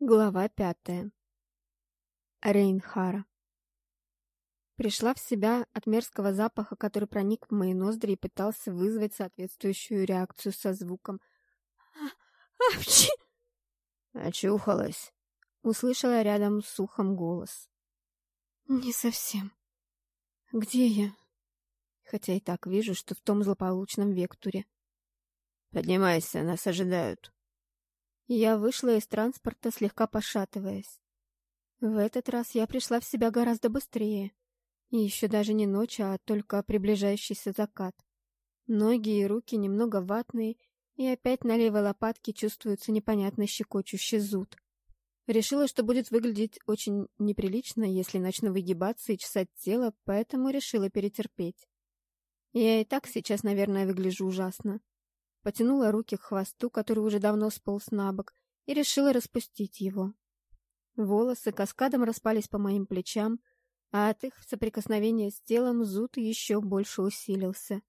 Глава пятая. Рейнхара. Пришла в себя от мерзкого запаха, который проник в мои ноздри и пытался вызвать соответствующую реакцию со звуком «Апчи!» «Очухалась!» — услышала рядом с ухом голос. «Не совсем. Где я?» Хотя и так вижу, что в том злополучном векторе. «Поднимайся, нас ожидают!» Я вышла из транспорта, слегка пошатываясь. В этот раз я пришла в себя гораздо быстрее. И еще даже не ночь, а только приближающийся закат. Ноги и руки немного ватные, и опять на левой лопатке чувствуется непонятный щекочущий зуд. Решила, что будет выглядеть очень неприлично, если начну выгибаться и чесать тело, поэтому решила перетерпеть. Я и так сейчас, наверное, выгляжу ужасно потянула руки к хвосту, который уже давно сполз на бок, и решила распустить его. Волосы каскадом распались по моим плечам, а от их соприкосновения с телом зуд еще больше усилился.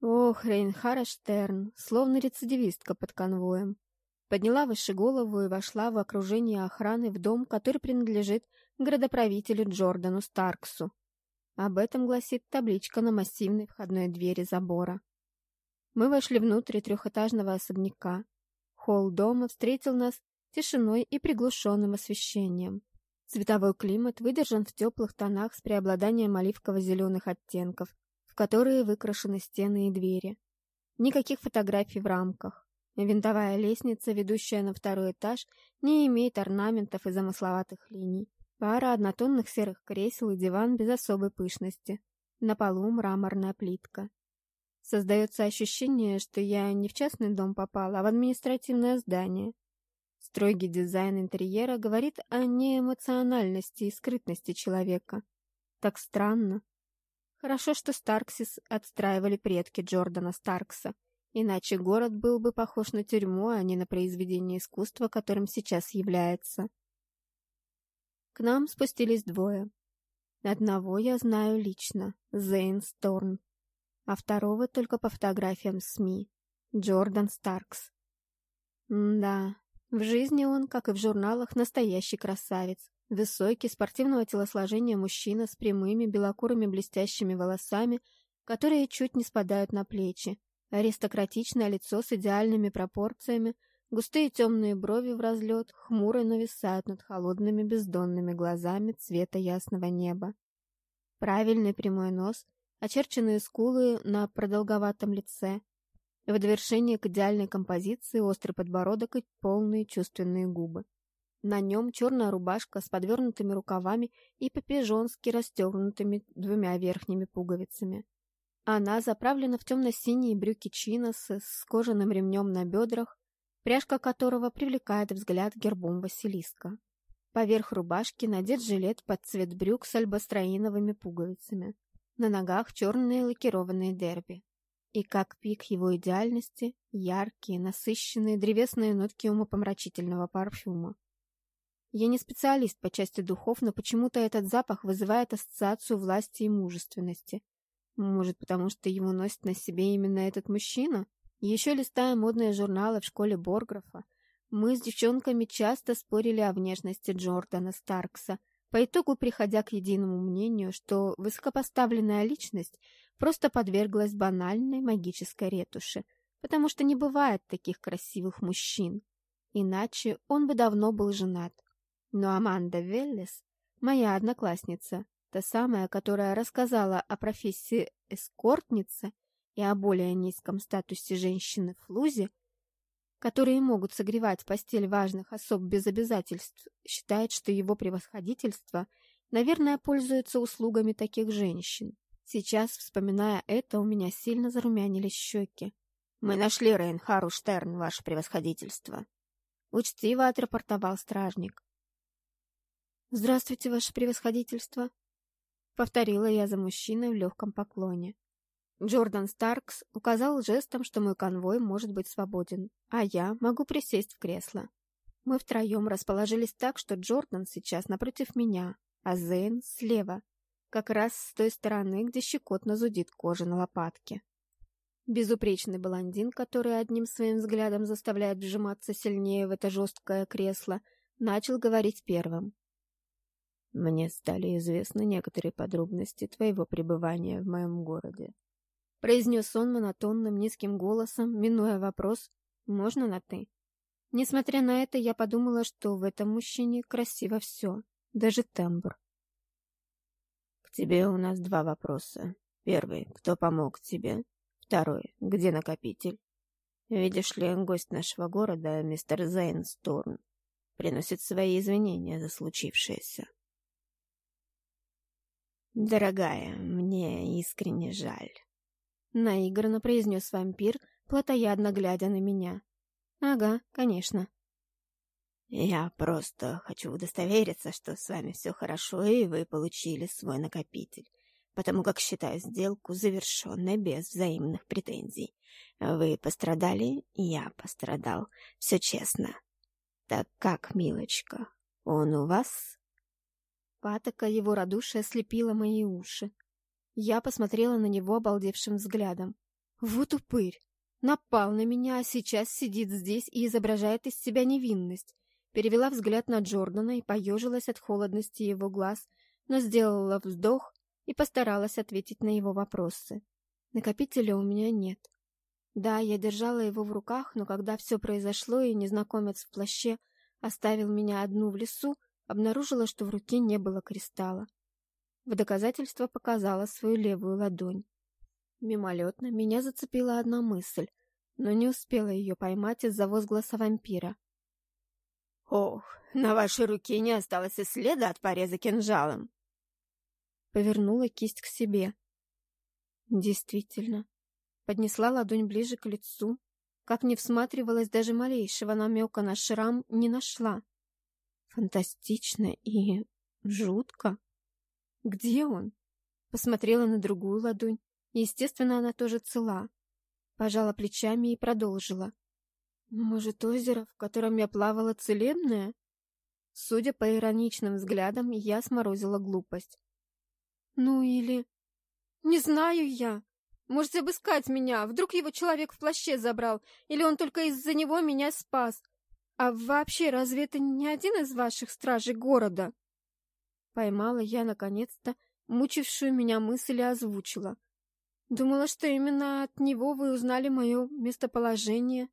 Ох, Рейнхара Штерн, словно рецидивистка под конвоем. Подняла выше голову и вошла в окружение охраны в дом, который принадлежит градоправителю Джордану Старксу. Об этом гласит табличка на массивной входной двери забора. Мы вошли внутрь трехэтажного особняка. Холл дома встретил нас тишиной и приглушенным освещением. Цветовой климат выдержан в теплых тонах с преобладанием оливково-зеленых оттенков, в которые выкрашены стены и двери. Никаких фотографий в рамках. Винтовая лестница, ведущая на второй этаж, не имеет орнаментов и замысловатых линий. Пара однотонных серых кресел и диван без особой пышности. На полу мраморная плитка. Создается ощущение, что я не в частный дом попала, а в административное здание. Строгий дизайн интерьера говорит о неэмоциональности и скрытности человека. Так странно. Хорошо, что Старксис отстраивали предки Джордана Старкса, иначе город был бы похож на тюрьму, а не на произведение искусства, которым сейчас является. К нам спустились двое. Одного я знаю лично — Зейн Сторн а второго только по фотографиям СМИ. Джордан Старкс. М да, в жизни он, как и в журналах, настоящий красавец. Высокий, спортивного телосложения мужчина с прямыми, белокурыми блестящими волосами, которые чуть не спадают на плечи. Аристократичное лицо с идеальными пропорциями, густые темные брови в разлет, хмуро нависают над холодными бездонными глазами цвета ясного неба. Правильный прямой нос очерченные скулы на продолговатом лице, в довершение к идеальной композиции острый подбородок и полные чувственные губы. На нем черная рубашка с подвернутыми рукавами и по-пижонски расстегнутыми двумя верхними пуговицами. Она заправлена в темно-синие брюки чиносы с кожаным ремнем на бедрах, пряжка которого привлекает взгляд гербом Василиска. Поверх рубашки надет жилет под цвет брюк с альбастроиновыми пуговицами. На ногах черные лакированные дерби. И как пик его идеальности, яркие, насыщенные древесные нотки умопомрачительного парфюма. Я не специалист по части духов, но почему-то этот запах вызывает ассоциацию власти и мужественности. Может, потому что его носит на себе именно этот мужчина? Еще листая модные журналы в школе Борграфа, мы с девчонками часто спорили о внешности Джордана Старкса – по итогу приходя к единому мнению, что высокопоставленная личность просто подверглась банальной магической ретуши, потому что не бывает таких красивых мужчин. Иначе он бы давно был женат. Но Аманда Веллес, моя одноклассница, та самая, которая рассказала о профессии эскортницы и о более низком статусе женщины в Лузе, которые могут согревать постель важных особ без обязательств, считает, что его превосходительство, наверное, пользуется услугами таких женщин. Сейчас, вспоминая это, у меня сильно зарумянились щеки. «Мы нашли Рейнхару Штерн, ваше превосходительство», — учтиво отрапортовал стражник. «Здравствуйте, ваше превосходительство», — повторила я за мужчиной в легком поклоне. Джордан Старкс указал жестом, что мой конвой может быть свободен, а я могу присесть в кресло. Мы втроем расположились так, что Джордан сейчас напротив меня, а Зейн слева, как раз с той стороны, где щекотно зудит кожа на лопатке. Безупречный блондин, который одним своим взглядом заставляет вжиматься сильнее в это жесткое кресло, начал говорить первым. «Мне стали известны некоторые подробности твоего пребывания в моем городе», произнес он монотонным низким голосом, минуя вопрос «можно на «ты»?». Несмотря на это, я подумала, что в этом мужчине красиво все, даже тембр. «К тебе у нас два вопроса. Первый, кто помог тебе? Второй, где накопитель? Видишь ли, гость нашего города, мистер Зейн Сторн, приносит свои извинения за случившееся. «Дорогая, мне искренне жаль», — наигранно произнес вампир, плотоядно глядя на меня. «Ага, конечно». «Я просто хочу удостовериться, что с вами все хорошо, и вы получили свой накопитель, потому как считаю сделку завершенной без взаимных претензий. Вы пострадали, я пострадал. Все честно. Так как, милочка, он у вас?» Патока его радушия слепила мои уши. Я посмотрела на него обалдевшим взглядом. Вот упырь! Напал на меня, а сейчас сидит здесь и изображает из себя невинность. Перевела взгляд на Джордана и поежилась от холодности его глаз, но сделала вздох и постаралась ответить на его вопросы. Накопителя у меня нет. Да, я держала его в руках, но когда все произошло и незнакомец в плаще оставил меня одну в лесу, обнаружила, что в руке не было кристалла. В доказательство показала свою левую ладонь. Мимолетно меня зацепила одна мысль, но не успела ее поймать из-за возгласа вампира. «Ох, на вашей руке не осталось и следа от пореза кинжалом!» Повернула кисть к себе. Действительно, поднесла ладонь ближе к лицу. Как не всматривалась, даже малейшего намека на шрам не нашла. Фантастично и жутко. Где он? Посмотрела на другую ладонь. Естественно, она тоже цела. Пожала плечами и продолжила. Может, озеро, в котором я плавала, целебное? Судя по ироничным взглядам, я сморозила глупость. Ну или... Не знаю я. Можете обыскать меня. Вдруг его человек в плаще забрал, или он только из-за него меня спас. А вообще, разве это не один из ваших стражей города? Поймала я, наконец-то, мучившую меня мысль и озвучила. Думала, что именно от него вы узнали мое местоположение.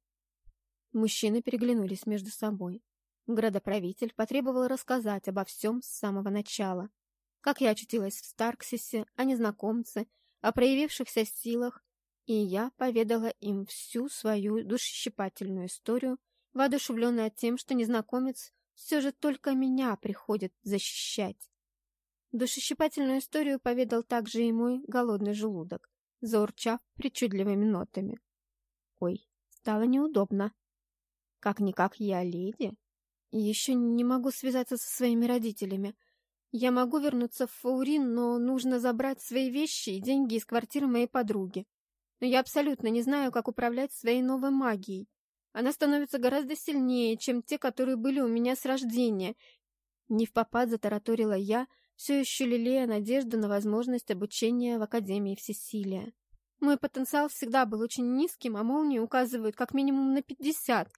Мужчины переглянулись между собой. Градоправитель потребовал рассказать обо всем с самого начала. Как я очутилась в Старксисе, о незнакомце, о проявившихся силах, и я поведала им всю свою душещипательную историю, воодушевленная тем, что незнакомец все же только меня приходит защищать. Душещипательную историю поведал также и мой голодный желудок, заурчав причудливыми нотами. Ой, стало неудобно. Как-никак я леди. Еще не могу связаться со своими родителями. Я могу вернуться в Фаурин, но нужно забрать свои вещи и деньги из квартиры моей подруги. Но я абсолютно не знаю, как управлять своей новой магией. Она становится гораздо сильнее, чем те, которые были у меня с рождения. Не в попад затараторила я, все еще лелея надежду на возможность обучения в Академии Всесилия. Мой потенциал всегда был очень низким, а молнии указывают как минимум на пятьдесят.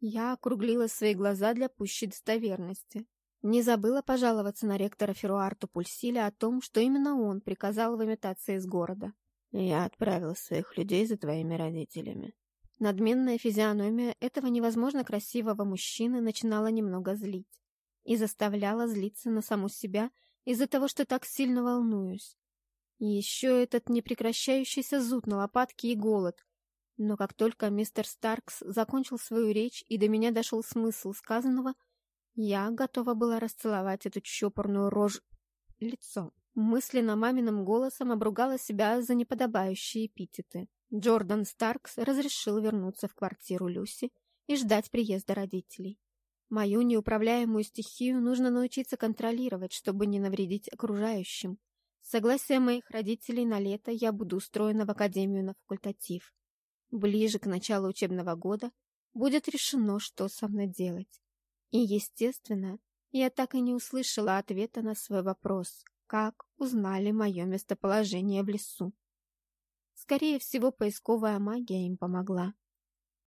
Я округлила свои глаза для пущей достоверности. Не забыла пожаловаться на ректора Феруарту Пульсиля о том, что именно он приказал выметаться из города. «Я отправил своих людей за твоими родителями», Надменная физиономия этого невозможно красивого мужчины начинала немного злить и заставляла злиться на саму себя из-за того, что так сильно волнуюсь. И еще этот непрекращающийся зуд на лопатке и голод. Но как только мистер Старкс закончил свою речь и до меня дошел смысл сказанного, я готова была расцеловать эту чопорную рожь лицо. Мысленно маминым голосом обругала себя за неподобающие эпитеты. Джордан Старкс разрешил вернуться в квартиру Люси и ждать приезда родителей. Мою неуправляемую стихию нужно научиться контролировать, чтобы не навредить окружающим. С согласия моих родителей на лето я буду устроена в академию на факультатив. Ближе к началу учебного года будет решено, что со мной делать. И, естественно, я так и не услышала ответа на свой вопрос, как узнали мое местоположение в лесу. Скорее всего, поисковая магия им помогла.